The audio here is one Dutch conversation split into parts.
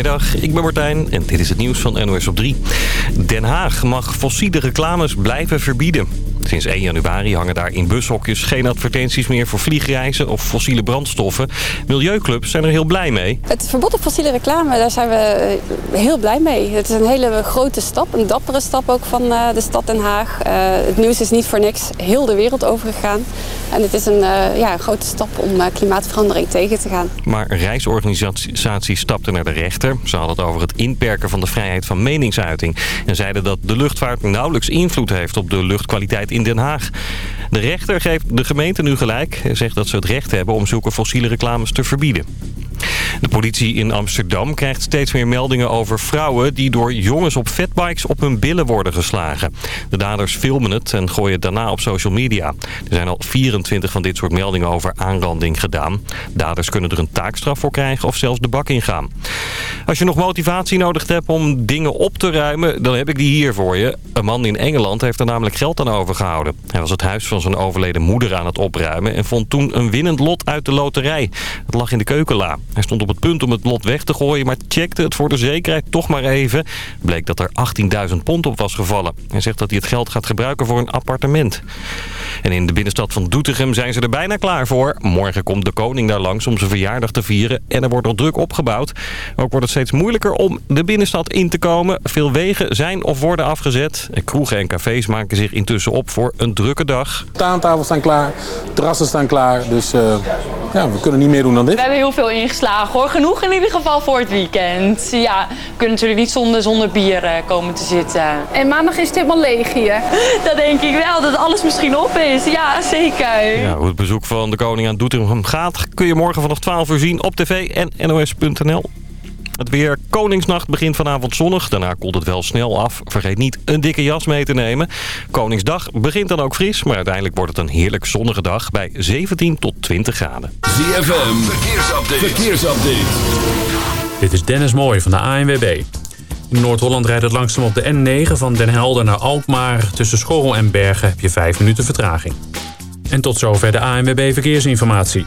Goedemiddag, ik ben Martijn en dit is het nieuws van NOS op 3. Den Haag mag fossiele reclames blijven verbieden. Sinds 1 januari hangen daar in bushokjes geen advertenties meer voor vliegreizen of fossiele brandstoffen. Milieuclubs zijn er heel blij mee. Het verbod op fossiele reclame, daar zijn we heel blij mee. Het is een hele grote stap, een dappere stap ook van eh, de stad Den Haag. Uh, het nieuws is niet voor niks heel de wereld overgegaan. En het is een, uh, ja, grote stap om klimaatverandering tegen te gaan. Maar reisorganisaties stapten naar de rechter. Ze hadden het over het inperken van de vrijheid van meningsuiting. En zeiden dat de luchtvaart nauwelijks invloed heeft op de luchtkwaliteit in Den Haag. De rechter geeft de gemeente nu gelijk en zegt dat ze het recht hebben om zulke fossiele reclames te verbieden. De politie in Amsterdam krijgt steeds meer meldingen over vrouwen... die door jongens op fatbikes op hun billen worden geslagen. De daders filmen het en gooien het daarna op social media. Er zijn al 24 van dit soort meldingen over aanranding gedaan. Daders kunnen er een taakstraf voor krijgen of zelfs de bak ingaan. Als je nog motivatie nodig hebt om dingen op te ruimen... dan heb ik die hier voor je. Een man in Engeland heeft er namelijk geld aan overgehouden. Hij was het huis van zijn overleden moeder aan het opruimen... en vond toen een winnend lot uit de loterij. Het lag in de keukenla. Hij stond op het punt om het lot weg te gooien, maar checkte het voor de zekerheid toch maar even. Bleek dat er 18.000 pond op was gevallen. Hij zegt dat hij het geld gaat gebruiken voor een appartement. En in de binnenstad van Doetinchem zijn ze er bijna klaar voor. Morgen komt de koning daar langs om zijn verjaardag te vieren en er wordt al druk opgebouwd. Ook wordt het steeds moeilijker om de binnenstad in te komen. Veel wegen zijn of worden afgezet. Kroegen en cafés maken zich intussen op voor een drukke dag. Taantafels staan klaar, terrassen staan klaar, dus uh, ja, we kunnen niet meer doen dan dit. We hebben heel veel hoor. Genoeg in ieder geval voor het weekend. Ja, we kunnen natuurlijk niet zonder, zonder bier uh, komen te zitten. En maandag is het helemaal leeg hier. Dat denk ik wel, dat alles misschien op is. Ja, zeker. Ja, hoe het bezoek van de koning aan Doetinchem gaat... kun je morgen vanaf 12 uur zien op tv en nos.nl. Het weer Koningsnacht begint vanavond zonnig. Daarna koelt het wel snel af. Vergeet niet een dikke jas mee te nemen. Koningsdag begint dan ook fris. Maar uiteindelijk wordt het een heerlijk zonnige dag bij 17 tot 20 graden. ZFM, verkeersupdate. verkeersupdate. Dit is Dennis Mooij van de ANWB. In Noord-Holland rijdt het langzaam op de N9 van Den Helder naar Alkmaar. Tussen Schorrel en Bergen heb je 5 minuten vertraging. En tot zover de ANWB Verkeersinformatie.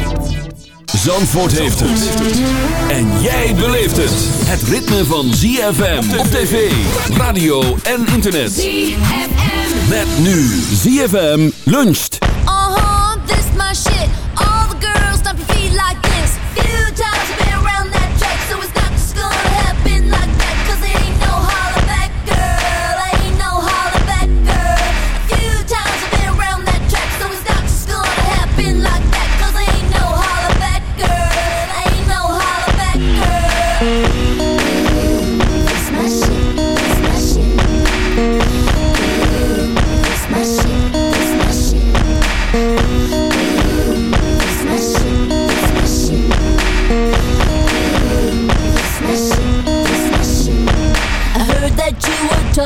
Zandvoort heeft het. En jij beleeft het. Het ritme van ZFM op tv, radio en internet. ZFM. Met nu ZFM luncht. Uh huh, this my shit. All the girls stomp your feet like this. Few times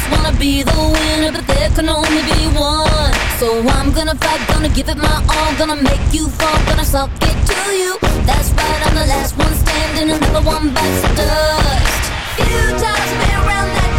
Us wanna be the winner, but there can only be one. So I'm gonna fight, gonna give it my all, gonna make you fall, gonna suck it to you. That's right, I'm the last one standing, another one bites the dust. Few times I've been around that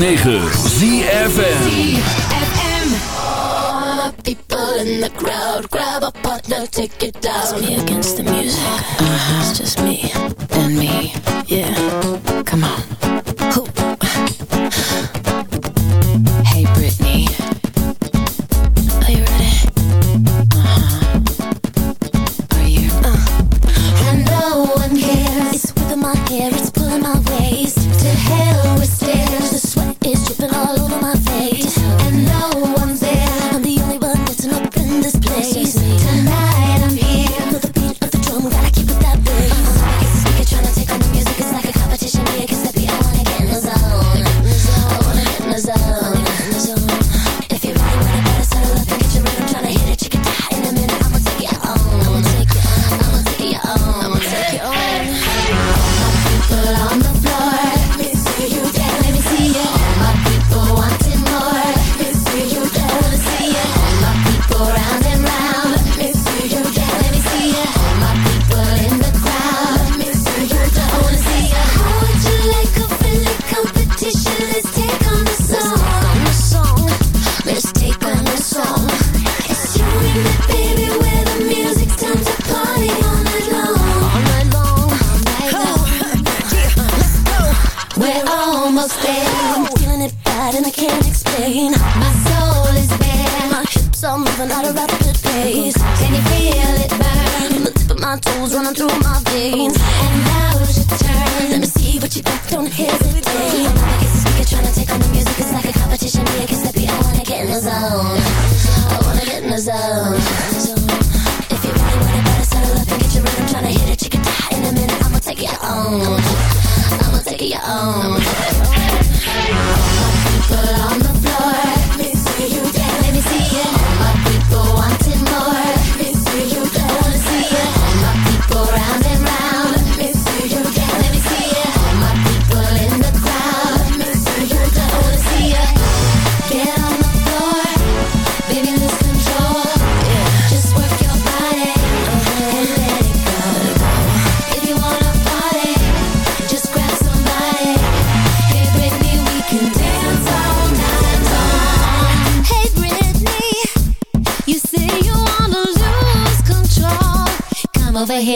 106.9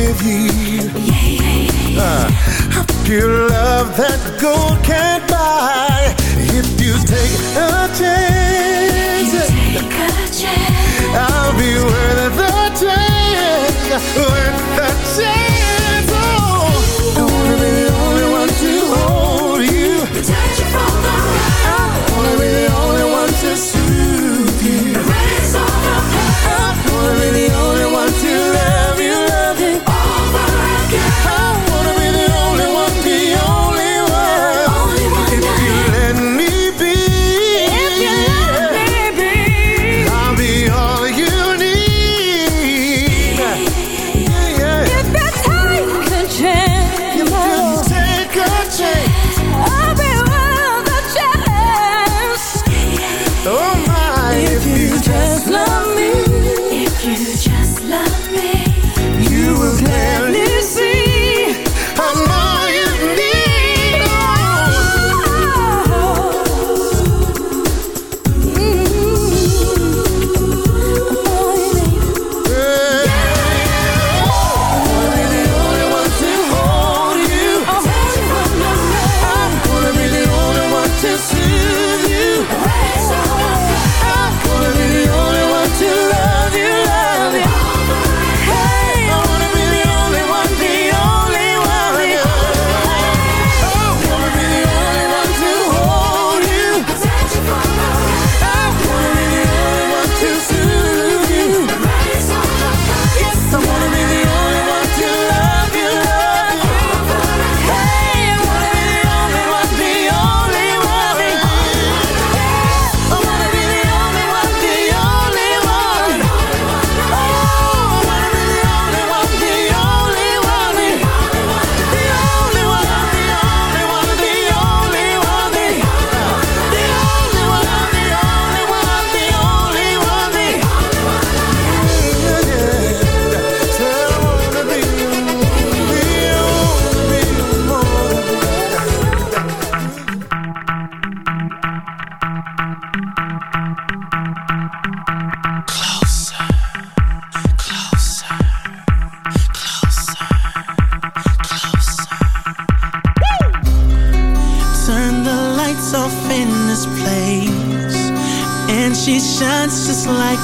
with you. Uh, I feel love that gold can't buy. If you take a chance, take a chance. I'll be worth the chance, worth the chance.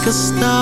A star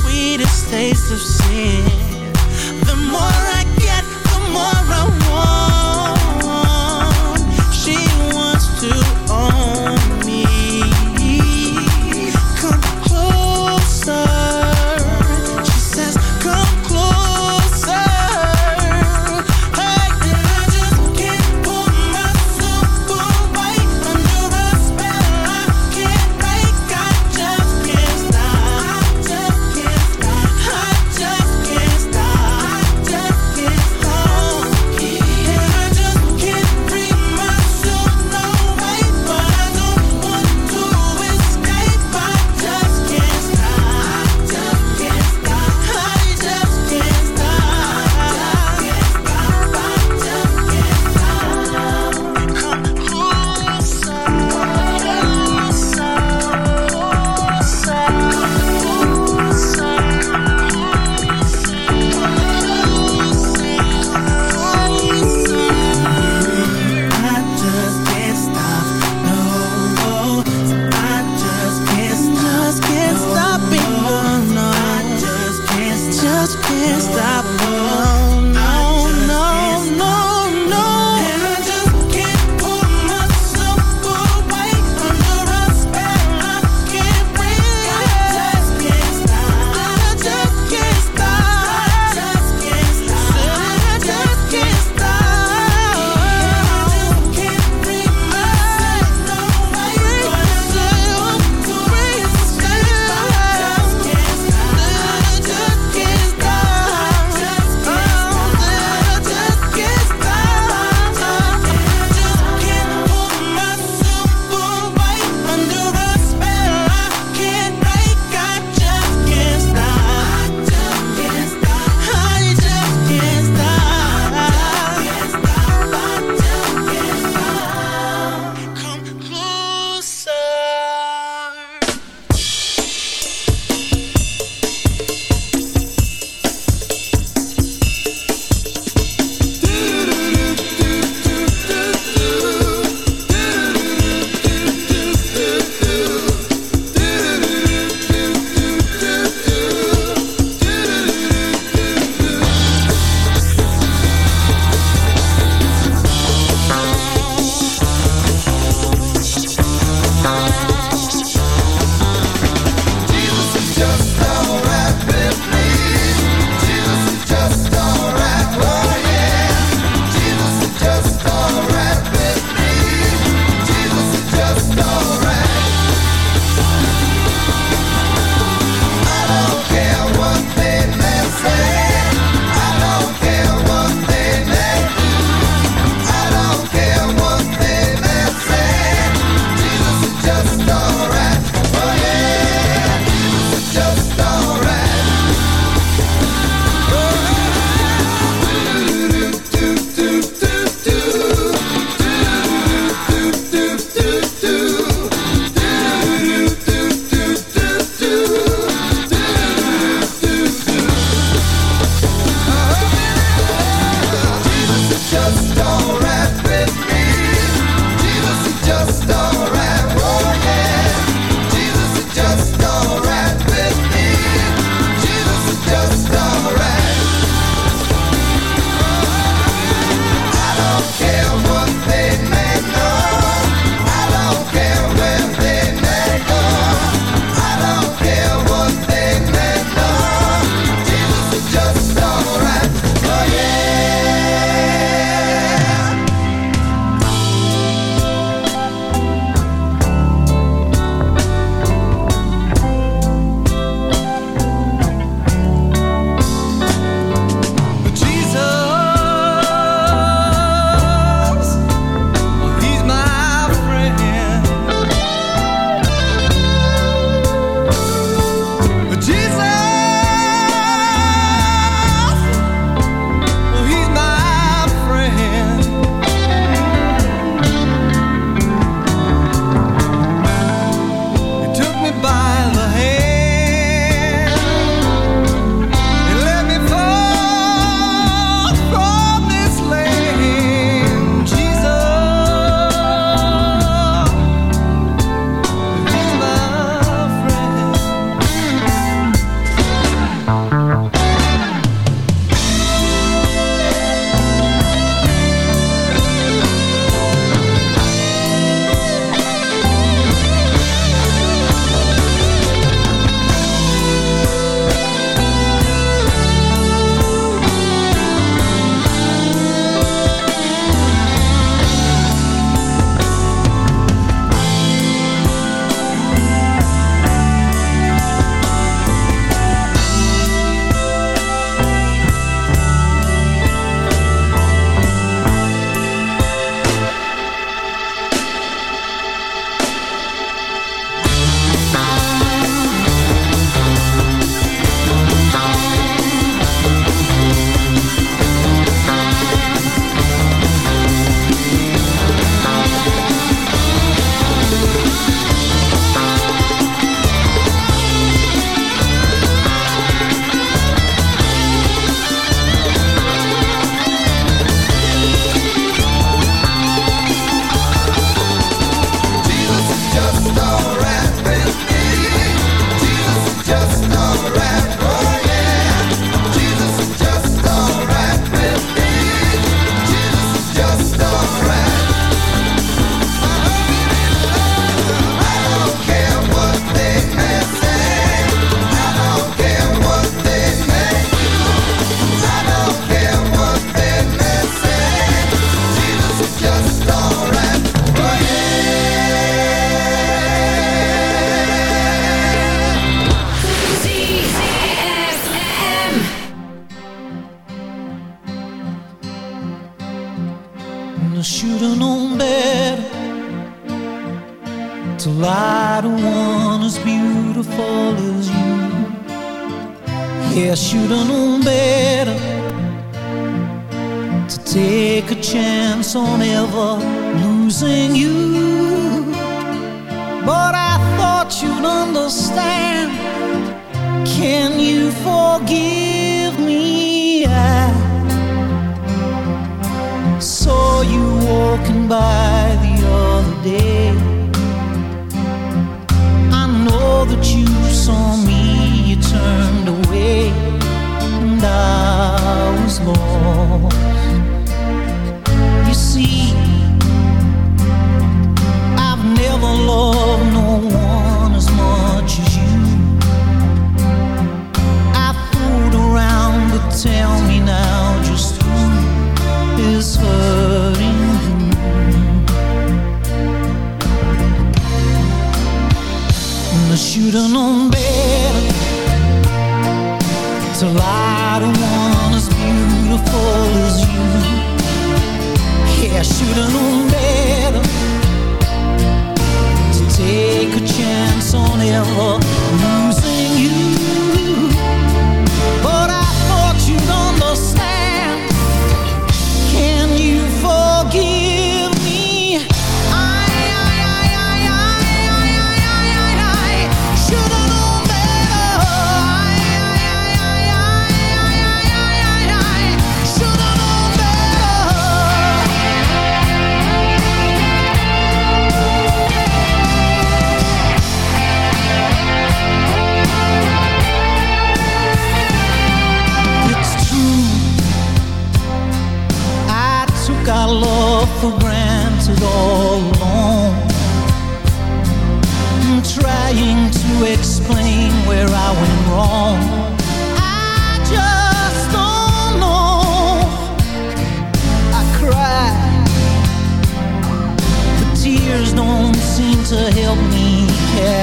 sweetest taste of sin. The more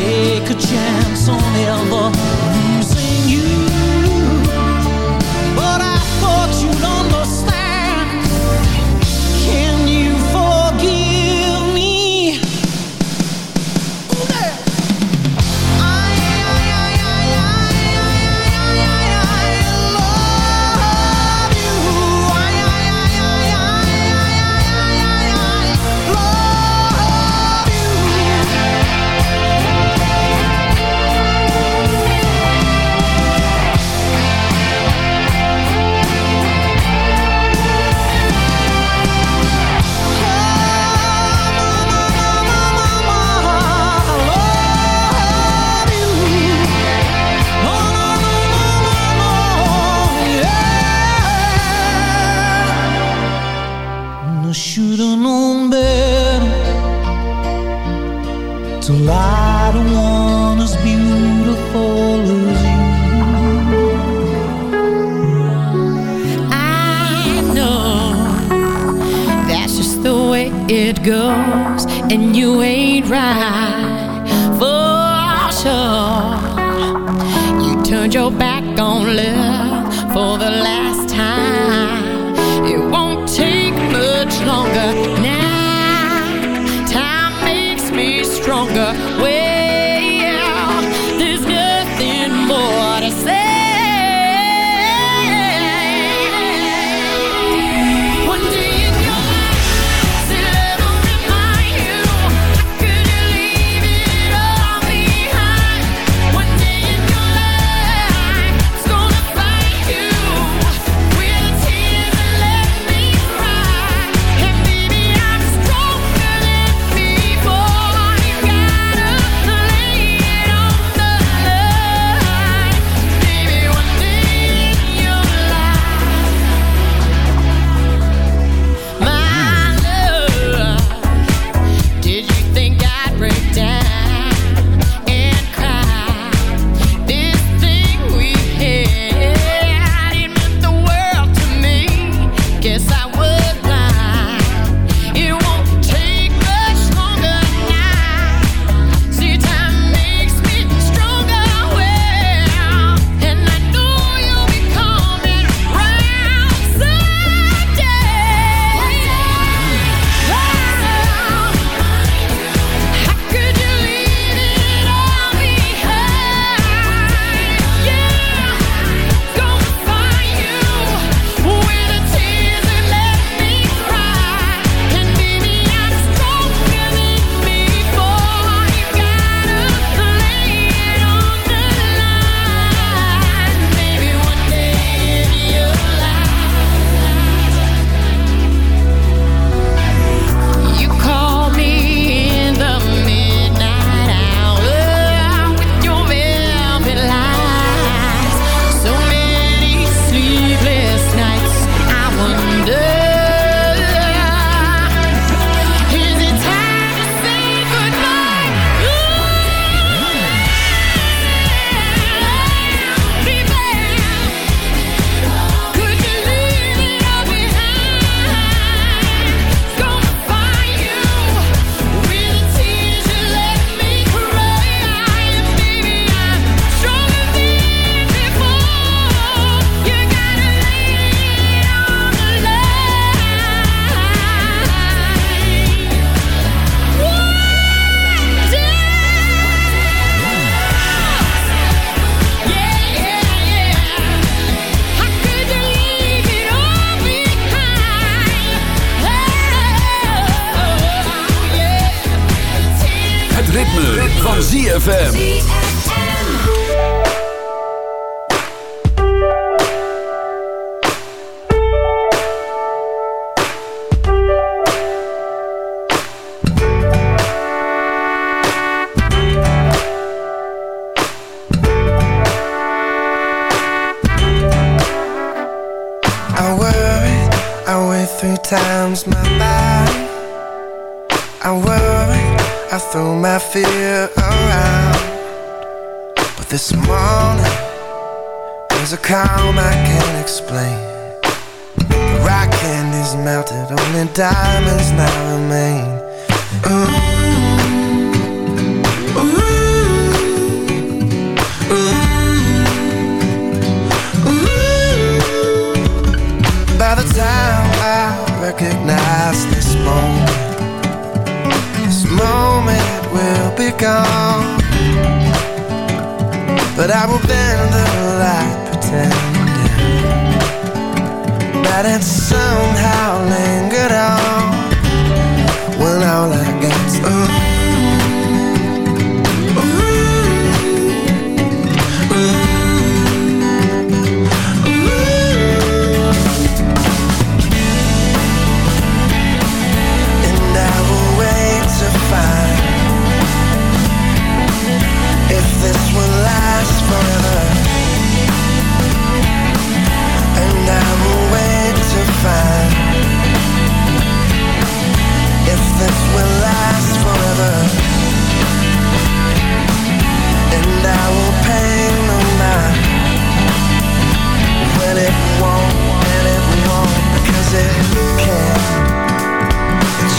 take a chance on Elba. now I recognize this moment. This moment will be gone. But I will bend the light pretending That it somehow lingered on. When all I get's ooh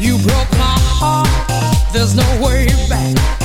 You broke my heart, there's no way back.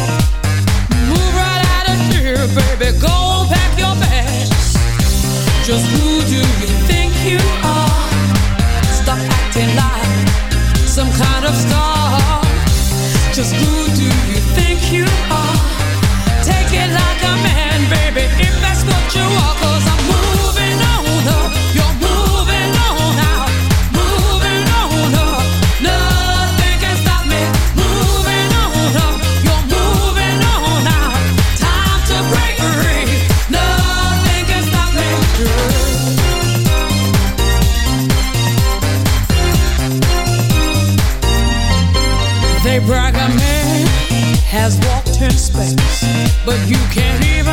but you can't even